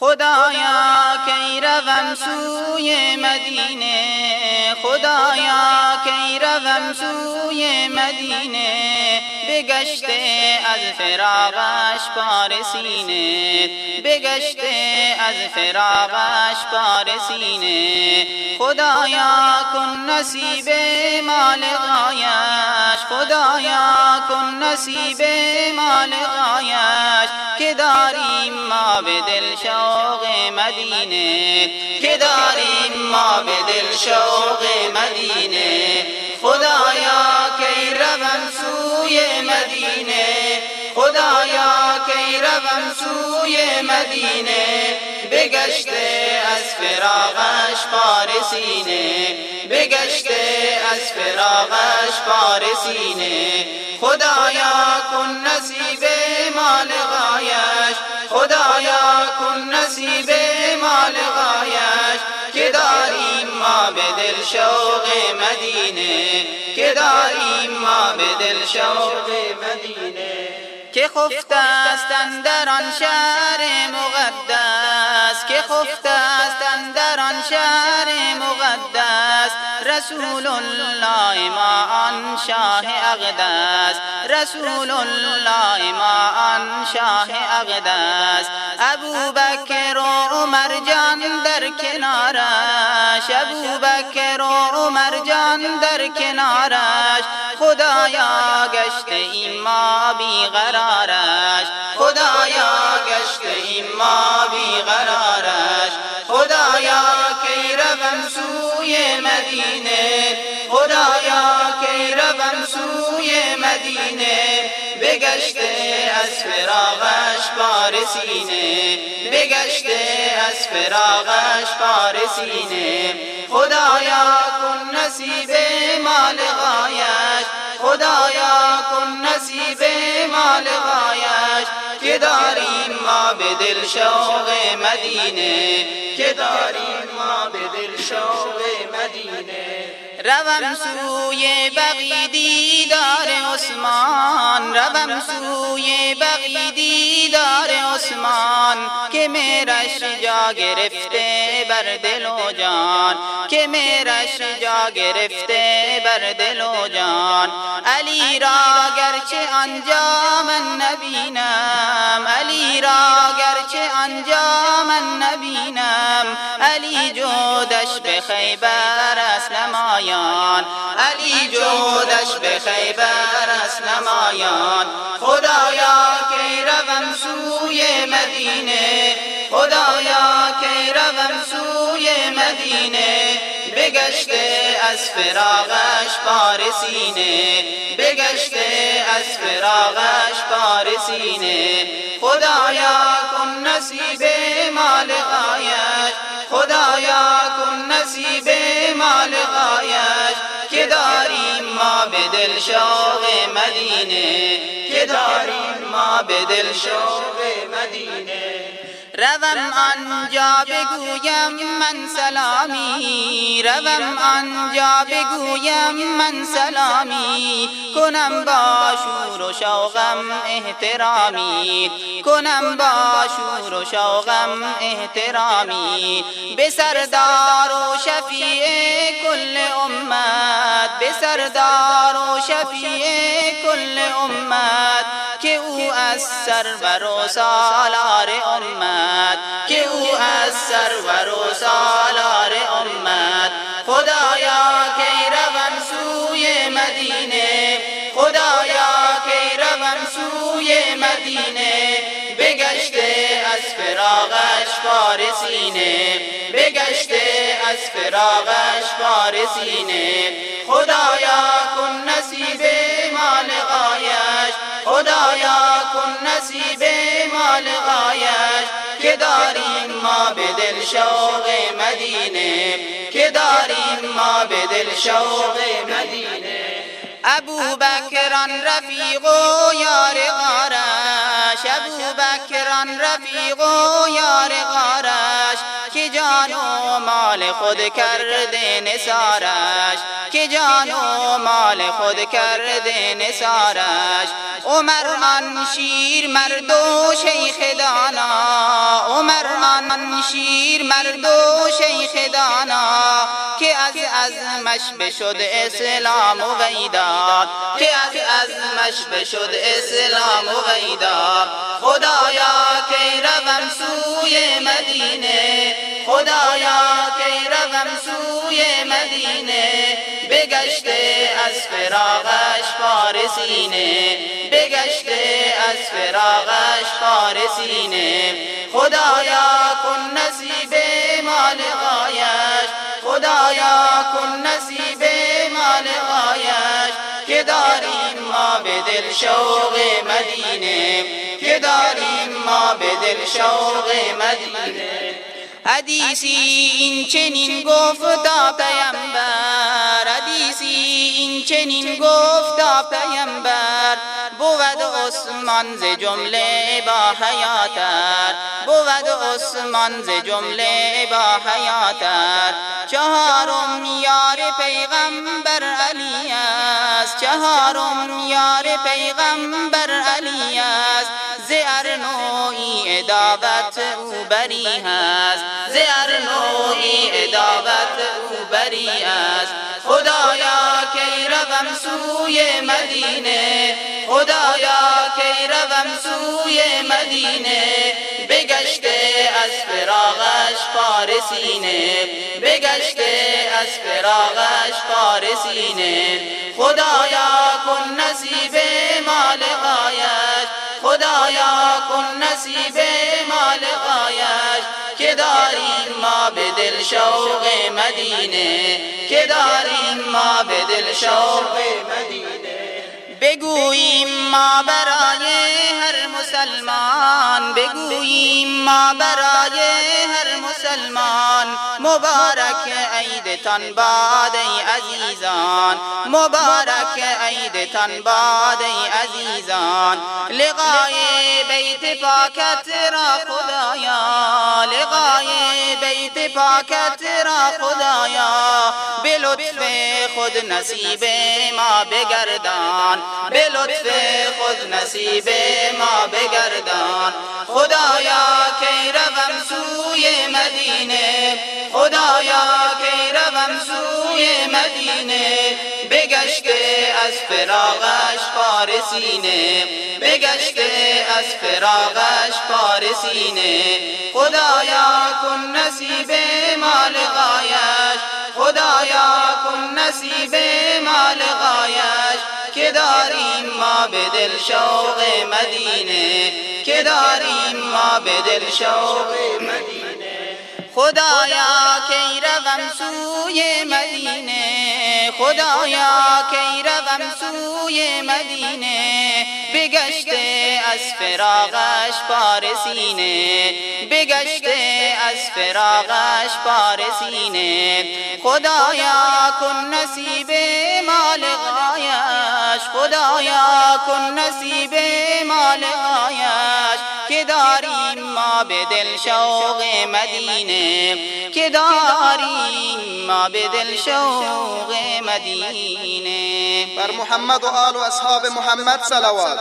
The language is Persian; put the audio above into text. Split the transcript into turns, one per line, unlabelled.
خدایا کی روم سوی مدینه؟ خدایا کی روم سوی مدینه بگشته از فراغش پارسینه بگشته از فراغش پارسینه خدایا کن نصیب مال غایش خدایا کن نصیب مال غایش که داریم ما به دل شوق مدینه. که داریم ما به سوی مدینه بگشته از فراغش پارسینه بگشته از فراغش پارسینه خدایا کن نصیب مال غایش. خدایا کن نصیب مال غایش. که داریم ما به دل شوق مدینه. که داریم ما به دل شوق مدینه. که خفته است در آن شهر مقدس که خفته است در آن شهر مقدس. رسول الله ما آن شاه اقدس. رسول الله ما آن شاه اقدس. ابو بکر و عمر جان در کنارش. ابو بکر و عمر جان در کنارش. خدایا گشت این ما بیقرارش. خدایا گشت این ما بیقرارش. خدایا کی روم سوی مدینه. خدایا کی روم سوی مدینه. بگشته از فراغش پارسینه بگشته از فراغش پارسینه خدایا کن نصیب مال غایش خدایا کن نصیب مال غایش که داریم ما به دل شوق مدینه؟ که داریم ما به دل شوق مدینه؟ روم سوی بغی دیدار عثمان روم سوی بغی دیدار عثمان که میرش جا گرفته بر دل و جان که میرش جا گرفته بر دل و جان. علی را گرچه آنجا من نبینم علی را گرچه آنجا من نبینم علی جودش به خیبر نمایان. علی جودش به خیبر است نمایان. خدایا کی روم سوی مدینه. خدایا کی روم سوی مدینه. بگشته از فراغش پارسینه بگشته از فراغش پارسینه خدایا کن نصیب مال غایش خدایا کن نصیب مال دل شوق مدینه که داریم ما به دل شوق مدینه. روم آنجا بگویم من سلامی. روم آنجا بگویم من سلامی. کنم با شور و شوقم احترامی. کنم با شور و شوقم احترامی. به سردار و شفیع کل امت. به سردار و شفیع کل امت. از سرور و سالار امت که او از سرور و سالار امت. خدایا کی روم سوی مدینه خدایا کی روم سوی مدینه. بگشته از فراغش پارسینه بگشته از فراغش پارسینه خدایا کن نصیب مال غایش خدایا کن نصیب مال غایش که داریم ما به دل شوق مدینه که داریم ما به دل شوق مدینه. ابو بکران رفیق و یار غارش ابو بکران رفیق و یار غارش. که جان و مال خود کرده نسارش که جان و مال خود کرده نسارش عمر آن شیر مرد و شیخ دانا. عمر آن شیر مرد و شیخ دانا. که از ازمش بشد اسلام و ویداد. که از ازمش بشد اسلام و ویداد. خدایا کی روم سوی مدینه. خدایا کی روم سوی مدینه بگشته از فراغش پارسینه بگشته از فراغش پارسینه خدایا کن نصیب مال غایش. خدایا کن نصیب مال غایش. که داریم ما به دل شوق مدینه. که داریم ما به دل شوق مدینه. حدیثی این چنین گفتا پیمبر حدیثی این چنین گفتا پیمبر بود عثمان ز جمله با حیاتر بود عثمان ز جمله با حیاتر چهارم یار پیغمبر علی است چهارم یار پیغمبر ادابت او بری هست. ز ارنوی ادابت او بری است خدایا کی روم سوی مدینه. خدایا کی روم سوی مدینه. بگشته از فراغش پارسینه بگشته از فراغش پارسینه خدایا کن نصیب مال خدایا نصیب مال غایش که داریم ما به دل شوق مدینه که داریم ما به دل شوق مدینه. بگوییم ما برای هر مسلمان بگوییم ما برای هر مسلمان مبارک عیدتان باد ای عزیزان مبارک عیدتان باد ای عزیزان. لقای بیت پاکت را خدایا لقای بیت پاکت را خدایا. به خود نصیب ما بگردان به خود نصیب ما بگردان. خدایا کی روم سوی مدینه خدایا کی روم سوی مدینه. از فراغش پارسینه بگشته از فراغش پارسینه خدایا کن نصیب مال غایش. خدایا کن نصیب مال غایش. که داریم ما به دل شوق مدینه. که داریم ما به دل شوق مدینه. خدایا کی روم سوی مدینه؟ خدایا کی روم سوی مدینه؟ بگشته از فراغش پارسینه بگشته از فراغش پارسینه خدایا کن نصیب مال غایش خدایا کن نصیب مال غایش که داریم ما به دل شوق مدینه. که داریم ما به دل شوق مدینه.
بر محمد و آل و اصحاب محمد صلوات.